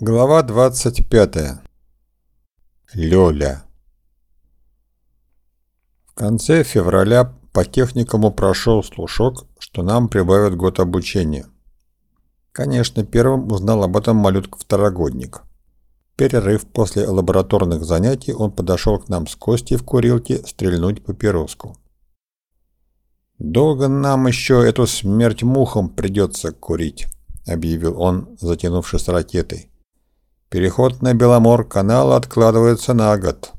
Глава 25. Лёля. В конце февраля по техникуму прошел слушок, что нам прибавят год обучения. Конечно, первым узнал об этом малютка-второгодник. Перерыв после лабораторных занятий он подошел к нам с Костей в курилке стрельнуть папироску. «Долго нам еще эту смерть мухам придется курить», — объявил он, затянувшись ракетой. Переход на Беломор-канал откладывается на год.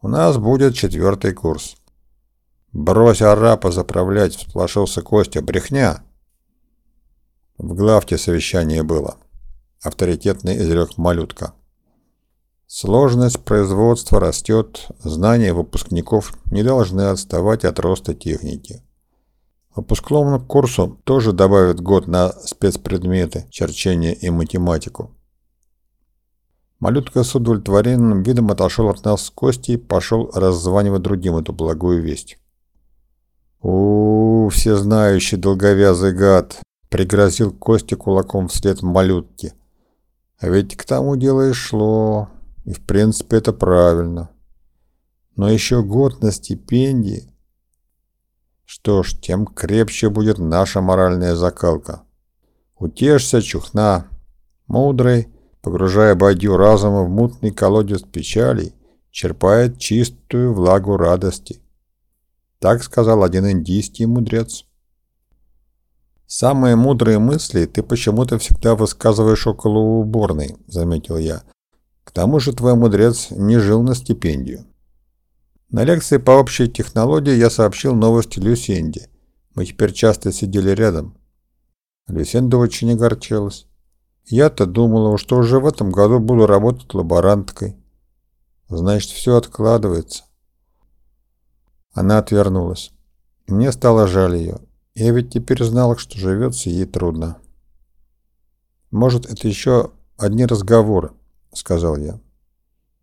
У нас будет четвертый курс. Брось арапа заправлять, всплошился Костя. Брехня. В главте совещание было. Авторитетный изрек малютка. Сложность производства растет, знания выпускников не должны отставать от роста техники. Выпускному курсу тоже добавят год на спецпредметы, черчение и математику. Малютка с удовлетворенным видом отошел от нас с Костей и пошел раззванивать другим эту благую весть. у, -у всезнающий долговязый гад!» — пригрозил Костя кулаком вслед малютке. «А ведь к тому дело и шло, и в принципе это правильно. Но еще год на стипендии. Что ж, тем крепче будет наша моральная закалка. Утешься, чухна, мудрый, погружая бадью разума в мутный колодец печалей, черпает чистую влагу радости. Так сказал один индийский мудрец. «Самые мудрые мысли ты почему-то всегда высказываешь около уборной», — заметил я. «К тому же твой мудрец не жил на стипендию». На лекции по общей технологии я сообщил новости Люсенде. Мы теперь часто сидели рядом. Люсенда очень огорчилась. Я-то думала, что уже в этом году буду работать лаборанткой. Значит, все откладывается. Она отвернулась. Мне стало жаль ее. Я ведь теперь знала, что живется ей трудно. «Может, это еще одни разговоры», — сказал я.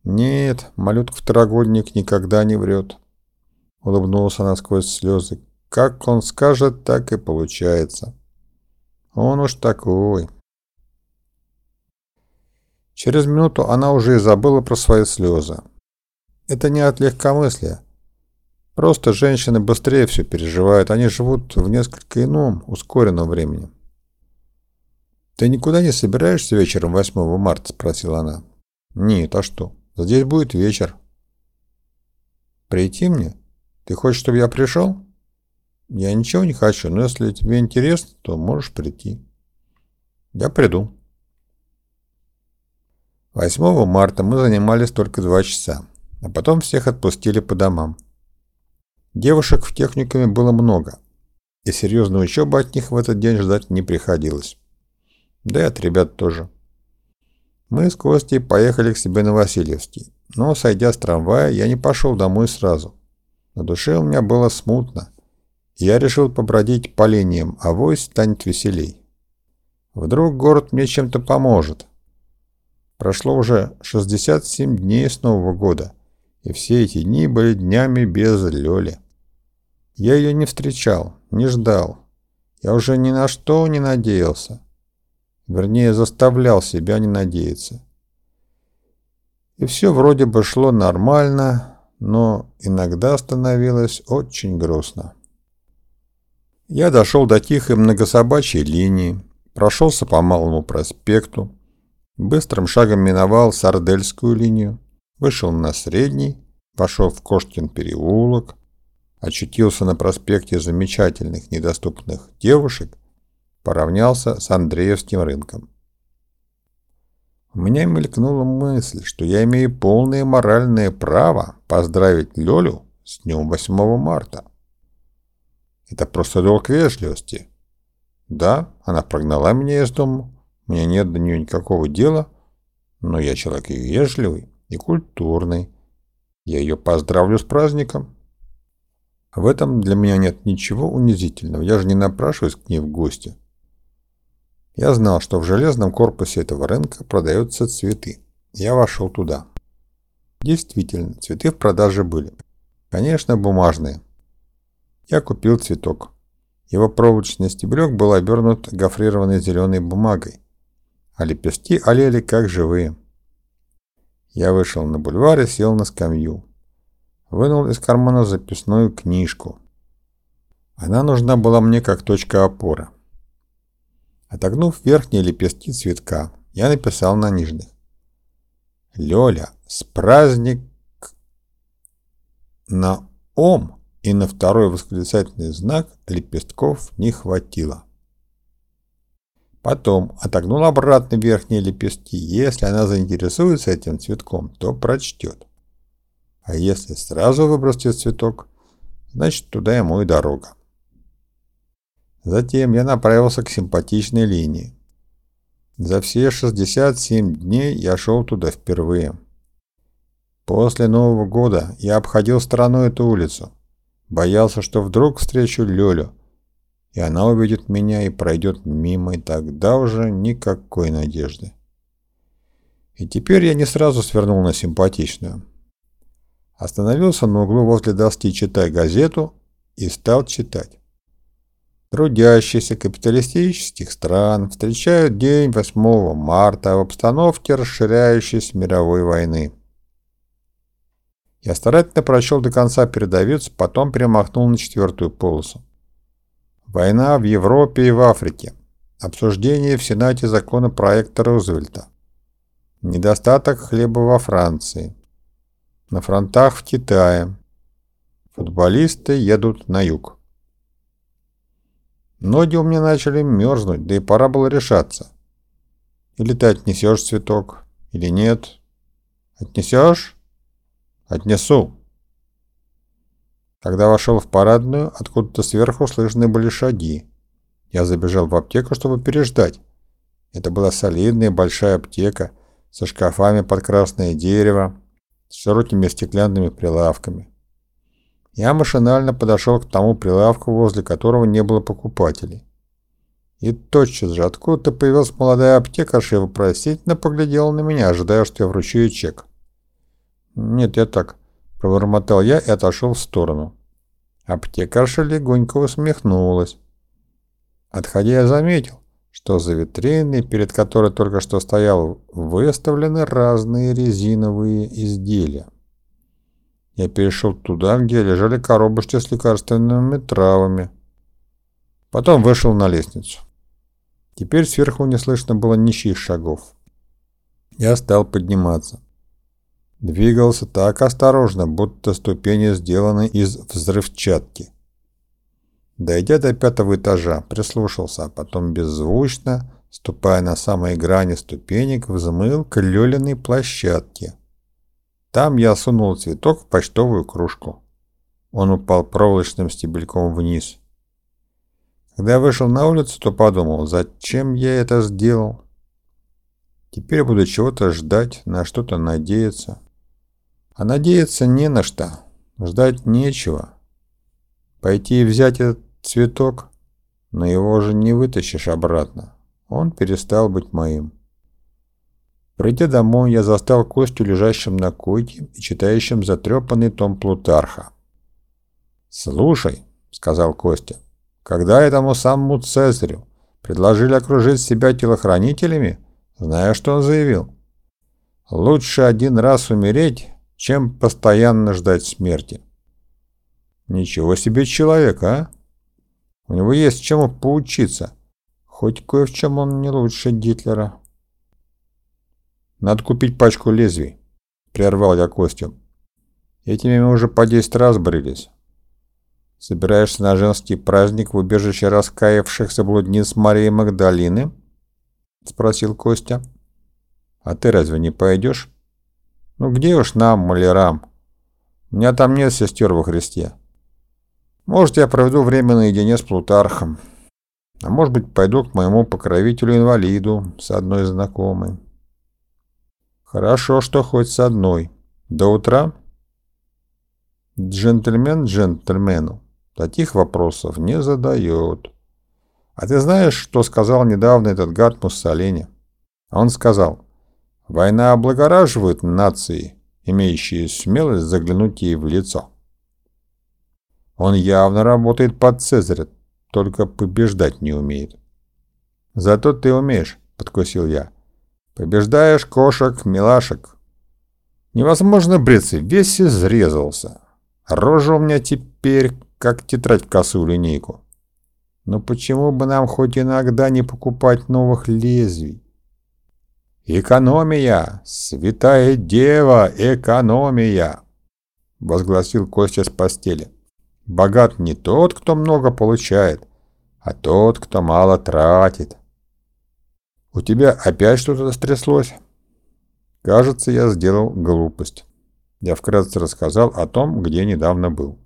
«Нет, малютка-второгодник никогда не врет», — улыбнулась она сквозь слезы. «Как он скажет, так и получается. Он уж такой». Через минуту она уже и забыла про свои слезы. Это не от легкомыслия. Просто женщины быстрее все переживают, они живут в несколько ином, ускоренном времени. «Ты никуда не собираешься вечером 8 марта?» – спросила она. «Нет, а что? Здесь будет вечер». «Прийти мне? Ты хочешь, чтобы я пришел?» «Я ничего не хочу, но если тебе интересно, то можешь прийти». «Я приду». 8 марта мы занимались только два часа, а потом всех отпустили по домам. Девушек в техникуме было много, и серьезной учебы от них в этот день ждать не приходилось. Да и от ребят тоже. Мы с Костей поехали к себе на Васильевский, но, сойдя с трамвая, я не пошел домой сразу. На душе у меня было смутно, и я решил побродить по линиям, а вось станет веселей. Вдруг город мне чем-то поможет, Прошло уже 67 дней с Нового года, и все эти дни были днями без Лёли. Я ее не встречал, не ждал. Я уже ни на что не надеялся. Вернее, заставлял себя не надеяться. И все вроде бы шло нормально, но иногда становилось очень грустно. Я дошел до тихой многособачьей линии, прошелся по Малому проспекту, Быстрым шагом миновал Сардельскую линию, вышел на Средний, пошел в Кошкин переулок, очутился на проспекте замечательных недоступных девушек, поравнялся с Андреевским рынком. У меня мелькнула мысль, что я имею полное моральное право поздравить Лёлю с днем 8 марта. Это просто долг вежливости. Да, она прогнала меня из дома, мне нет до нее никакого дела, но я человек вежливый и культурный. Я ее поздравлю с праздником. В этом для меня нет ничего унизительного. Я же не напрашиваюсь к ней в гости. Я знал, что в железном корпусе этого рынка продаются цветы. Я вошел туда. Действительно, цветы в продаже были. Конечно, бумажные. Я купил цветок. Его проволочный стебелек был обернут гофрированной зеленой бумагой а лепестки олели как живые. Я вышел на бульвар и сел на скамью. Вынул из кармана записную книжку. Она нужна была мне как точка опоры. Отогнув верхние лепестки цветка, я написал на нижних. «Лёля, с праздник на ом и на второй восклицательный знак лепестков не хватило». Потом отогнул обратно верхние лепестки. Если она заинтересуется этим цветком, то прочтет. А если сразу выбросит цветок, значит туда ему и дорога. Затем я направился к симпатичной линии. За все 67 дней я шел туда впервые. После Нового года я обходил стороной эту улицу. Боялся, что вдруг встречу Лёлю, и она увидит меня и пройдет мимо, и тогда уже никакой надежды. И теперь я не сразу свернул на симпатичную. Остановился на углу возле доски «Читай газету» и стал читать. Трудящиеся капиталистических стран встречают день 8 марта в обстановке расширяющейся мировой войны. Я старательно прочел до конца передовицу, потом перемахнул на четвертую полосу. Война в Европе и в Африке. Обсуждение в Сенате законопроекта Рузвельта. Недостаток хлеба во Франции. На фронтах в Китае. Футболисты едут на юг. Ноги у меня начали мерзнуть, да и пора было решаться. Или ты отнесешь цветок, или нет. Отнесешь? Отнесу. Когда вошел в парадную, откуда-то сверху слышны были шаги. Я забежал в аптеку, чтобы переждать. Это была солидная большая аптека со шкафами под красное дерево, с широкими стеклянными прилавками. Я машинально подошел к тому прилавку, возле которого не было покупателей. И тотчас же откуда-то появилась молодая аптекарша и вопросительно поглядела на меня, ожидая, что я вручу ей чек. «Нет, я так», — пробормотал я и отошел в сторону. Аптекарша легонько усмехнулась. Отходя, я заметил, что за витриной, перед которой только что стоял, выставлены разные резиновые изделия. Я перешел туда, где лежали коробочки с лекарственными травами. Потом вышел на лестницу. Теперь сверху не слышно было ничьих шагов. Я стал подниматься. Двигался так осторожно, будто ступени сделаны из взрывчатки. Дойдя до пятого этажа, прислушался, а потом беззвучно, ступая на самой грани ступенек, взмыл к Лёлиной площадке. Там я сунул цветок в почтовую кружку. Он упал проволочным стебельком вниз. Когда я вышел на улицу, то подумал, зачем я это сделал? Теперь буду чего-то ждать, на что-то надеяться. А надеяться не на что. Ждать нечего. Пойти и взять этот цветок, но его же не вытащишь обратно. Он перестал быть моим. Придя домой, я застал Костю лежащим на койке и читающим затрепанный том Плутарха. «Слушай», — сказал Костя, — «когда этому самому Цезарю предложили окружить себя телохранителями, знаешь, что он заявил? Лучше один раз умереть, чем постоянно ждать смерти». «Ничего себе человек, а! У него есть чему поучиться, хоть кое в чем он не лучше Гитлера». Надо купить пачку лезвий. Прервал я Костю. Этими мы уже по 10 раз брылись. Собираешься на женский праздник в убежище раскаявшихся блудниц Марии Магдалины? Спросил Костя. А ты разве не пойдешь? Ну где уж нам, малярам? У меня там нет сестер во Христе. Может, я проведу время наедине с Плутархом. А может быть, пойду к моему покровителю-инвалиду с одной знакомой. Хорошо, что хоть с одной. До утра? Джентльмен джентльмену таких вопросов не задает. А ты знаешь, что сказал недавно этот гад Муссолини? Он сказал, война облагораживает нации, имеющие смелость заглянуть ей в лицо. Он явно работает под Цезаря, только побеждать не умеет. Зато ты умеешь, подкусил я. Побеждаешь кошек, милашек. Невозможно бриться, весь изрезался. Рожа у меня теперь, как тетрадь в косую линейку. Но почему бы нам хоть иногда не покупать новых лезвий? «Экономия! Святая Дева! Экономия!» — возгласил Костя с постели. «Богат не тот, кто много получает, а тот, кто мало тратит». «У тебя опять что-то стряслось?» «Кажется, я сделал глупость». Я вкратце рассказал о том, где недавно был.